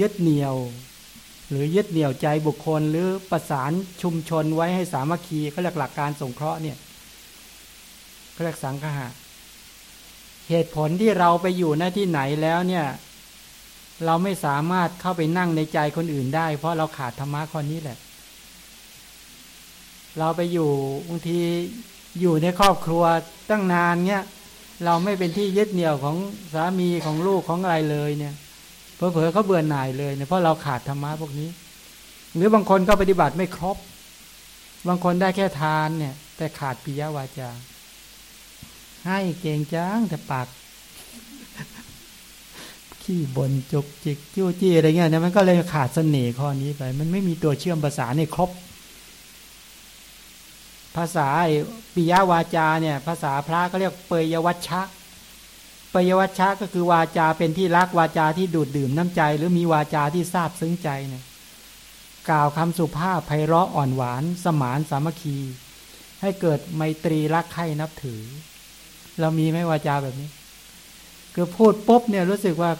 ยึดเหนี่ยว หรือยึดเหนี่ยวใจบุคคล หรือประสานชุมชนไว้ให้สามัคคีเขาเรียกหลักการสงเคราะห์เนี่ยเขาเรียกสังฆะเหตุผลที่เราไปอยู่หน้าที่ไหนแล้วเนี่ย เราไม่สามารถเข้าไปนั่งในใจคนอื่นได้ เพราะเราขาดธรรมะข้อนี้แหละ เราไปอยู่บางทีอยู่ในครอบครัวตั้งนานเนี่ยเราไม่เป็นที่ยึดเหนี่ยวของสามีของลูกของอะไรเลยเนี่ย เพอเพอเขาเบื่อหน่ายเลยเนี่ยเพราะเราขาดธรรมะพวกนี้ หรือบางคนก็ปฏิบัติไม่ครบ บางคนได้แค่ทานเนี่ย แต่ขาดปิยวาจา ให้เก่งจังแต่ปากขี้บนจุกจิกจิ้วจี้อะไรเงี้ยเนี่ยมันก็เลยขาดเสน่ห์ข้อนี้ไป มันไม่มีตัวเชื่อมภาษาในครบ ภาษาปิยวาจาเนี่ย ภาษาพระก็เรียกเปยวัชชะ ปยวัชชะก็คือวาจาเป็นที่รักวาจาที่ดูดดื่มน้ำใจ หรือมีวาจาที่ทราบซึ้งใจเนี่ยกล่าวคำสุภาพไพเราะอ่อนหวาน สมานสามัคคี ให้เกิดไมตรีรักใคร่นับถือ เรามีไหมวาจาแบบนี้ คือพูดปุ๊บเนี่ยรู้สึกว่า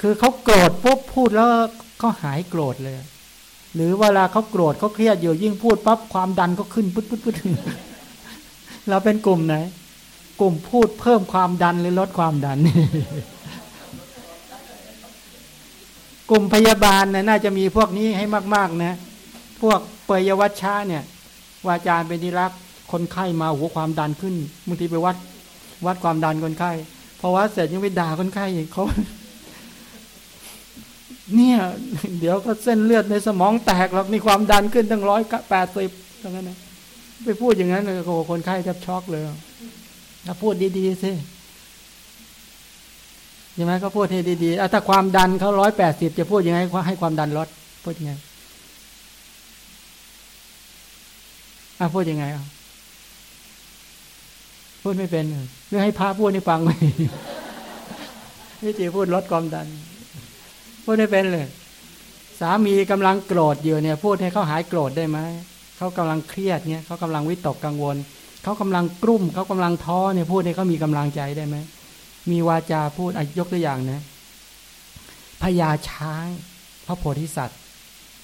คือเขาโกรธปุ๊บพูดแล้วเขาหายโกรธเลย หรือเวลาเขาโกรธเขาเครียดอยู่ยิ่งพูดปั๊บความดันก็ขึ้นปุ๊บปุ๊บปุ๊บเราเป็นกลุ่มไหน กลุ่มพูดเพิ่มความดันหรือลดความดัน กลุ่มพยาบาลเนี่ยน่าจะมีพวกนี้ให้มาก ๆ นะ พวกเปยวัชชาเนี่ย วาจารเป็นที่รักคนไข้มาหัวความดันขึ้นบางทีไปวัด วัดความดันคนไข้พอวัดเสร็จยังไปด่าคนไข้เขาเนี่ย เดี๋ยวก็เส้นเลือดในสมองแตกหรอกนี่ความดันขึ้นตั้งร้อยแปดสิบตรงนั้นนะไปพูดอย่างนั้นโอ้คนไข้แทบช็อกเลย ถ้าพูดดีๆสิใช่ไหมก็พูดให้ดีๆถ้าความดันเขาร้อยแปดสิบจะพูดยังไงให้ความดันลดพูดยังไงอะพูดยังไงอะพูดไม่เป็นเรื่องให้พระพูดให้ฟังไหมนี่จีพูดลดความดัน พูดไม่เป็นเลย สามีกำลังโกรธอยู่เนี่ย พูดให้เขาหายโกรธได้ไหมเขากำลังเครียดเนี่ยเขากำลังวิตกกังวล เขากำลังกลุ้มเขากำลังท้อเนี่ยพูดให้เขามีกำลังใจได้ไหมมีวาจาพูดอยกตัวอย่างนะพญาช้างพระโพธิสัตว์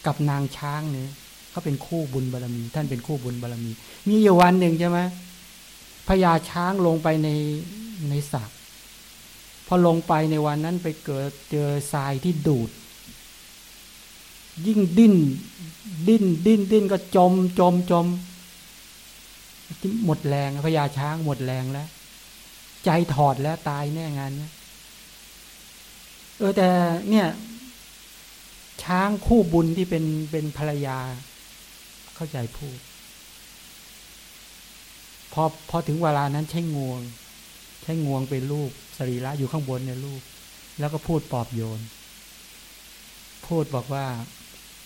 กับนางช้างเนี่ยเขาเป็นคู่บุญบารรมี ท่านเป็นคู่บุญบารรมี มีอยู่วันหนึ่งใช่ไหมพญาช้างลงไปในในสระพอลงไปในวันนั้นไปเกิดเจอทรายที่ดูด ยิ่งดิ้น ดิ้นดิ้นดิ้นก็จมจมจม หมดแรงพญาช้างหมดแรงแล้ว ใจถอดแล้วตายแน่งานเนี้ยเออแต่เนี่ย ช้างคู่บุญที่เป็นเป็นภรรยา เข้าใจพูด พอพอถึงเวลานั้นใช้งวง ใช้งวงเป็นรูปสรีระอยู่ข้างบนในรูป แล้วก็พูดปอบโยน พูดบอกว่า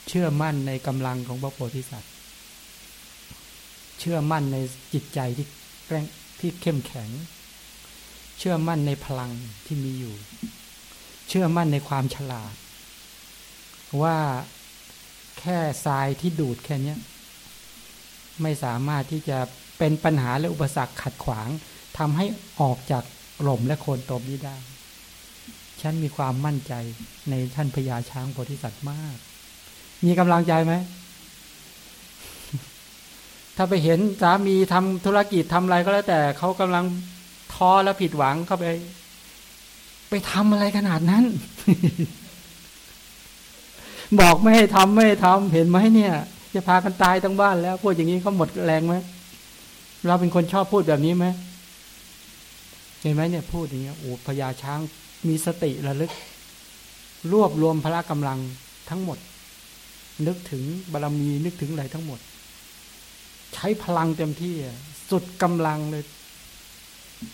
เชื่อมั่นในกำลังของพระโพธิสัตว์ เชื่อมั่นในจิตใจที่แรงที่เข้มแข็ง เชื่อมั่นในพลังที่มีอยู่ เชื่อมั่นในความฉลาด ว่าแค่ทรายที่ดูดแค่นี้ไม่สามารถที่จะเป็นปัญหาและอุปสรรคขัดขวางทำให้ออกจากหล่มและโคนตมนี้ได้ ฉันมีความมั่นใจในท่านพญาช้างโพธิสัตว์มาก มีกำลังใจไหม ถ้าไปเห็นสามีทำธุรกิจทำอะไรก็แล้วแต่เขากำลังท้อและผิดหวังเข้าไป ไปทำอะไรขนาดนั้น บอกไม่ให้ทำไม่ให้ทำเห็นไหมเนี่ยจะพากันตายทั้งบ้านแล้วพูดอย่างนี้เขาหมดแรงไหมเราเป็นคนชอบพูดแบบนี้ไหมเห็นไหมเนี่ยพูดอย่างเงี้ยโอ้พญาช้างมีสติระลึก รวบรวมพละกำลังทั้งหมด นึกถึงบารรมีนึกถึงอะไรทั้งหมด ใช้พลังเต็มที่สุดกำลังเลย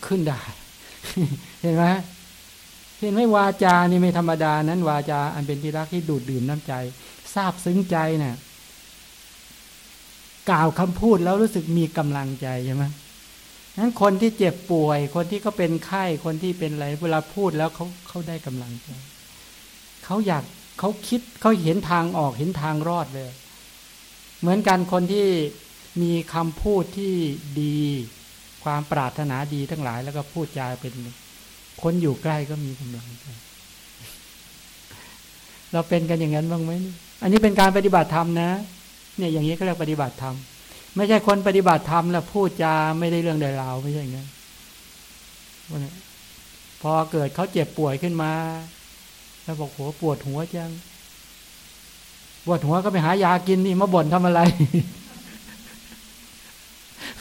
ขึ้นได้ เห็นไหมเห็นไหมวาจานี่ไม่ธรรมดานั้น วาจาอันเป็นที่รักที่ดูดดื่มน้ำใจทราบซึ้งใจเนะ่ยกล่าวคำพูดแล้วรู้สึกมีกำลังใจใช่ไหมนั้นคนที่เจ็บป่วย คนที่เขาเป็นไข้ คนที่เป็นอะไรเวลาพูดแล้วเขาเขาได้กำลังใจเขาอยากเขาคิดเขาเห็นทางออกเห็นทางรอดเลย เหมือนกันคนที่ มีคำพูดที่ดี ความปรารถนาดีทั้งหลาย แล้วก็พูดจาเป็นคนอยู่ใกล้ก็มีกำลังใจเราเป็นกันอย่างนั้นบ้างไหมอันนี้เป็นการปฏิบัติธรรมนะ เนี่ยอย่างนี้ก็เรียกปฏิบัติธรรม ไม่ใช่คนปฏิบัติธรรมแล้วพูดจาไม่ได้เรื่องใดราวไม่ใช่อย่างนั้นพอเกิดเขาเจ็บป่วยขึ้นมา แล้วบอกหัวปวดหัวจัง ปวดหัวก็ไปหายากินนี่มาบ่นทำอะไร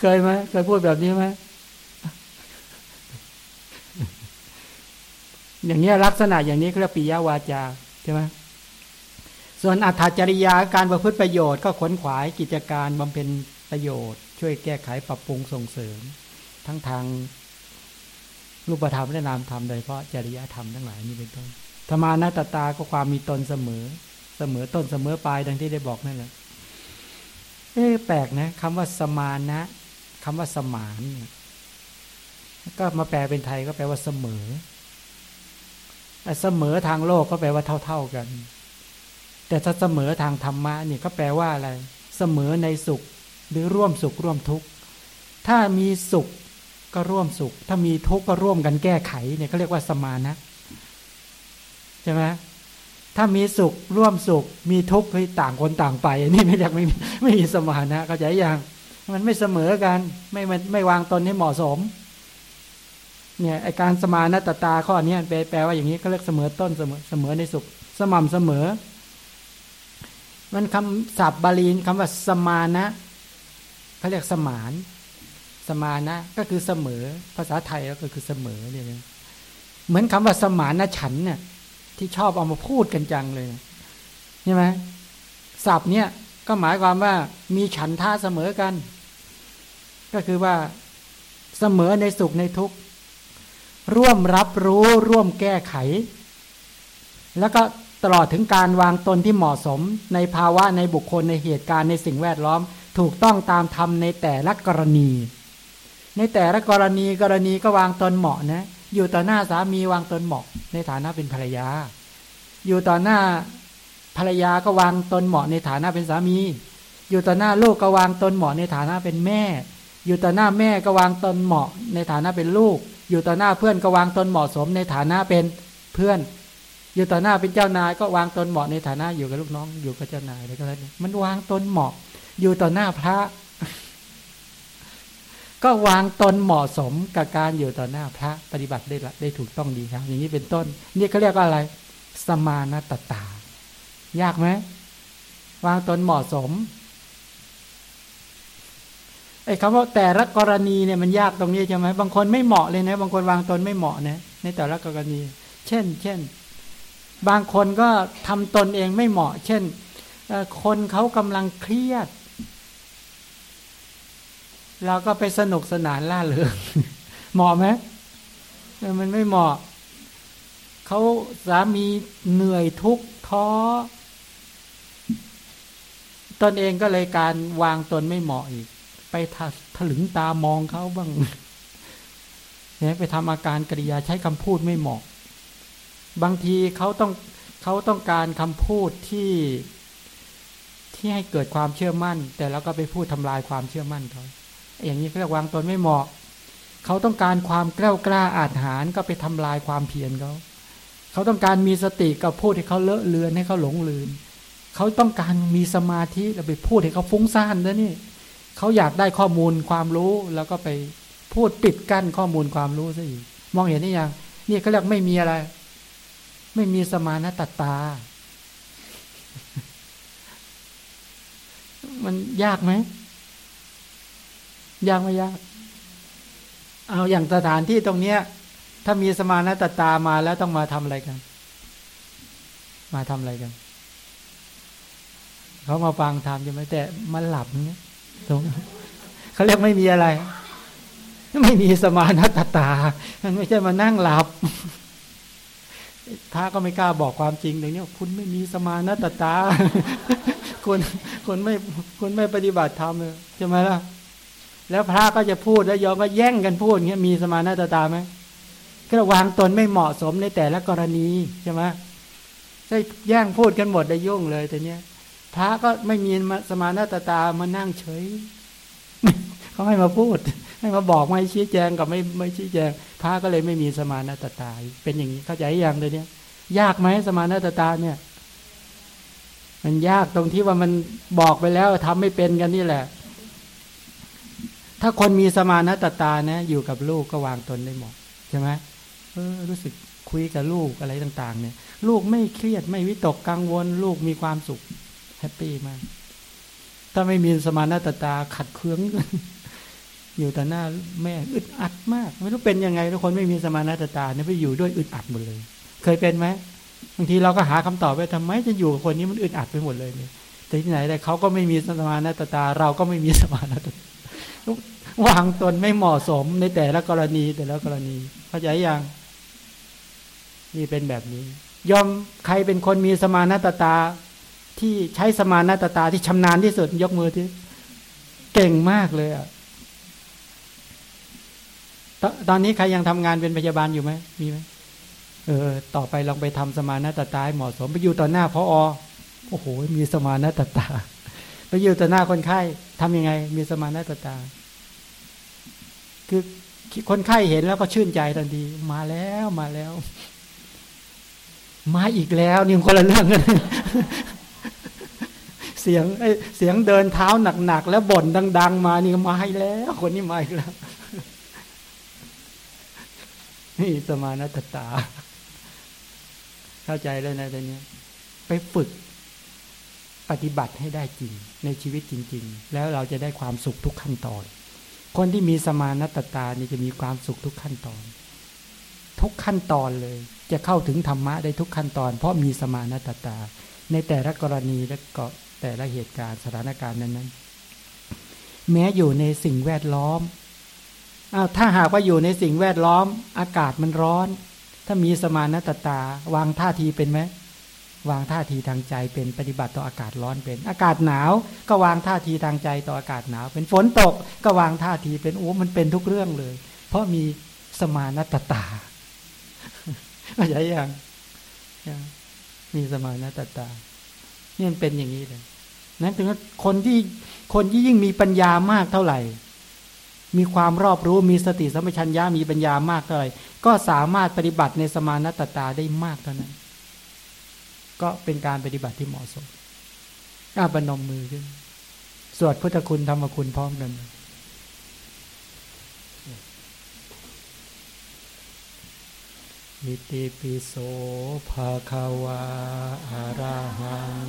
เคยไหมเคยพูดแบบนี้ไหมอย่างนี้ลักษณะอย่างนี้เรียกปิยวาจาใช่ไหมส่วนอัตจริยาการประพฤติประโยชน์ก็ขนขวายกิจการบำเพ็ญประโยชน์ ช่วยแก้ไขปรับปรุงส่งเสริม ทั้งทางรูปธรรมและนามธรรมโดยเพราะจริยธรรมทั้งหลายนี้เป็นต้นธรรมานาตตาก็ความมีตนเสมอ เสมอต้นเสมอปลายดังที่ได้บอกนั่นแหละเอ๊แปลกนะคำว่าสมานะ คำว่าสมานก็มาแปลเป็นไทยก็แปลว่าเสมอเสมอทางโลกก็แปลว่าเท่า ๆกัน แต่ถ้าเสมอทางธรรมะนี่ก็แปลว่าอะไร เสมอในสุขหรือร่วมสุขร่วมทุกข์ ถ้ามีสุขก็ร่วมสุข ถ้ามีทุกข์ก็ร่วมกันแก้ไขเนี่ยเขาเรียกว่าสมานะใช่ไหมถ้ามีสุขร่วมสุข มีทุกข์ต่างคนต่างไป นี่ไม่อยากไม่ไม่มีสมานะเข้าใจยัง มันไม่เสมอกัน ไม่ไม่วางตนให้เหมาะสม เนี่ยไอการสมานตตาข้อนี้แปลว่าอย่างนี้ก็เรียกเสมอต้นเสมอเสมอในสุข สม่ำเสมอ มันคำศัพท์บาลีนคำว่าสมานะเขาเรียกสมาน สมานะก็คือเสมอ ภาษาไทยก็คือเสมอเนี่ยเหมือนคำว่าสมานฉันเนี่ยที่ชอบเอามาพูดกันจังเลยใช่ไหมศัพท์เนี่ยก็หมายความว่ามีฉันท่าเสมอกัน ก็คือว่าเสมอในสุขในทุกข์ ร่วมรับรู้ร่วมแก้ไข แล้วก็ตลอดถึงการวางตนที่เหมาะสม ในภาวะในบุคคลในเหตุการณ์ในสิ่งแวดล้อม ถูกต้องตามธรรมในแต่ละกรณี ในแต่ละกรณีกรณีก็วางตนเหมาะนะอยู่ต่อหน้าสามีวางตนเหมาะ ในฐานะเป็นภรรยา อยู่ต่อหน้าภรรยาก็วางตนเหมาะในฐานะเป็นสามี อยู่ต่อหน้าลูกก็วางตนเหมาะในฐานะเป็นแม่ อยู่ต่อหน้าแม่ก็วางตนเหมาะในฐานะเป็นลูก อยู่ต่อหน้าเพื่อนก็วางตนเหมาะสมในฐานะเป็นเพื่อน อยู่ต่อหน้าเป็นเจ้านายก็วางตนเหมาะในฐานะอยู่กับลูกน้อง อยู่กับเจ้านายอะไรก็แล้วมันวางตนเหมาะ อยู่ต่อหน้าพระ ก็วางตนเหมาะสมกับการอยู่ต่อหน้าพระปฏิบัติได้ได้ถูกต้องดีครับ อย่างนี้เป็นต้น นี่เขาเรียกว่าอะไร สมานตตา ยากไหมวางตนเหมาะสม ไอ้คำว่าแต่ละกรณีเนี่ยมันยากตรงนี้ใช่ไหมบางคนไม่เหมาะเลยนะ บางคนวางตนไม่เหมาะนะในแต่ละกรณี เช่น เช่น บางคนก็ทำตนเองไม่เหมาะ เช่นคนเขากำลังเครียด เราก็ไปสนุกสนานล่าเริงเหมาะไหมมันไม่เหมาะเขาสามีเหนื่อยทุกข์ท้อตนเองก็เลยการวางตนไม่เหมาะอีก ถลึงตามองเขาบ้างเนี่ยไปทำอาการกริยาใช้คำพูดไม่เหมาะ บางทีเขาต้องเขาต้องการคำพูดที่ที่ให้เกิดความเชื่อมั่น แต่แล้วก็ไปพูดทำลายความเชื่อมั่นเขาอย่างนี้เขาเรียกวางตนไม่เหมาะ เขาต้องการความกล้ากล้าอาหารก็ไปทำลายความเพียรเขาเขาต้องการมีสติกับพูดให้เขาเลอะเลือนให้เขาหลงลืมเขาต้องการมีสมาธิแล้วไปพูดให้เขาฟุ้งซ่านนะนี่ เขาอยากได้ข้อมูลความรู้แล้วก็ไปพูดปิดกั้นข้อมูลความรู้ซะอีกมองเห็นนี่ยังนี่เขาเรียกไม่มีอะไร ไม่มีสมานตตา มันยากไหมยากไม่ยาก เอาอย่างสถานที่ตรงเนี้ย ถ้ามีสมานตตามาแล้วต้องมาทำอะไรกัน มาทำอะไรกันเขามาฟังทำใช่ไหมแต่มันหลับเนี้ย ตรงเขาเรียกไม่มีอะไร ไม่มีสมานัตตา มันไม่ใช่มานั่งหลับพระก็ไม่กล้าบอกความจริงอย่างนี้คุณไม่มีสมานัตตาคุณคุณไม่คุณไม่ปฏิบัติธรรมเลยใช่ไหมล่ะ แล้วพระก็จะพูดแล้วยอมก็แย่งกันพูดเงี้ยมีสมานัตตาไหมก็วางตนไม่เหมาะสมในแต่ละกรณีใช่ไหมใช่แย่งพูดกันหมดได้ยุ่งเลยแต่เนี้ย พระก็ไม่มีสมานาตตามานั่งเฉยเขาให้มาพูด ให้มาบอกไม่ชี้แจงกับไม่ไม่ชี้แจง พระก็เลยไม่มีสมานาตตา เป็นอย่างนี้เข้าใจอย่างเลยเนี่ยยากไหมสมานาตตาเนี่ย มันยากตรงที่ว่ามันบอกไปแล้วทำไม่เป็นกันนี่แหละ ถ้าคนมีสมานะตตานะ อยู่กับลูกก็วางตนได้หมดใช่ไหมเออรู้สึกคุยกับลูกอะไรต่าง ๆ เนี่ย ลูกไม่เครียดไม่วิตกกังวล ลูกมีความสุข ปปี้มาก ถ้าไม่มีสมานะตตาขัดเคือง อยู่แต่หน้าแม่อึดอัดมาก ไม่รู้เป็นยังไงทุกคนไม่มีสมานะตตาเนี่ยไปอยู่ด้วยอึดอัดหมดเลย เคยเป็นไหมบางทีเราก็หาคำตอบไปทำไมจะอยู่กับคนนี้มันอึดอัดไปหมดเลยเนี่ยแต่ที่ไหนแต่เขาก็ไม่มีสมานะตตา เราก็ไม่มีสมานะตาวางตนไม่เหมาะสมในแต่ละกรณีแต่ละกรณีเข้าใจยังนี่เป็นแบบนี้ ยอมใครเป็นคนมีสมานะตตา ที่ใช้สมานะตตาที่ชำนาญที่สุดยกมือที่เก่งมากเลยอะตตอนนี้ใครยังทำงานเป็นพยาบาลอยู่ไหมมีไหมเออ ต่อไปลองไปทำสมานะตตาให้เหมาะสมไปอยู่ต่อหน้าพออโอ้โห มีสมานะตตา ไปอยู่ต่อหน้าคนไข้ทำยังไง มีสมานะตตา คือคนไข้เห็นแล้วก็ชื่นใจทันทีมาแล้วมาแล้ว มาอีกแล้วนี่คนละเรื่องกัน เสียงเสียงเดินเท้าหนักๆแล้วบ่นดัง ๆ มานี่มาให้แล้วคนนี้มาอีกแล้ว นี่สมานัตตา เข้าใจแล้วนะตอนนี้ไปฝึกปฏิบัติให้ได้จริง ในชีวิตจริง ๆ แล้วเราจะได้ความสุขทุกขั้นตอน คนที่มีสมานัตตานี่จะมีความสุขทุกขั้นตอน ทุกขั้นตอนเลย จะเข้าถึงธรรมะได้ทุกขั้นตอน เพราะมีสมานัตตาในแต่ละกรณีและก็ แต่ละเหตุการณ์สถานการณ์นั้นๆ แม้อยู่ในสิ่งแวดล้อมอ้าวถ้าหากว่าอยู่ในสิ่งแวดล้อม อากาศมันร้อน ถ้ามีสมานตตา วางท่าทีเป็นไหมวางท่าทีทางใจเป็นปฏิบัติต่ออากาศร้อนเป็น อากาศหนาว ก็วางท่าทีทางใจต่ออากาศหนาว เป็นฝนตกก็วางท่าทีเป็นโอ้มันเป็นทุกเรื่องเลย เพราะมีสมานตตาเข้าใจยังมีสมานตตา นี่มันเป็นอย่างนี้เลยนั้นถึงคนที่คนที่ยิ่งมีปัญญามากเท่าไหร่ มีความรอบรู้มีสติสัมปชัญญะมีปัญญามากเท่าไหร่ ก็สามารถปฏิบัติในสมานัตตาได้มากเท่านั้น ก็เป็นการปฏิบัติที่เหมาะสมอาบนมมือขึ้น สวดพุทธคุณธรรมคุณพร้อมกัน อิติปิโสภาคาวาอาราหัง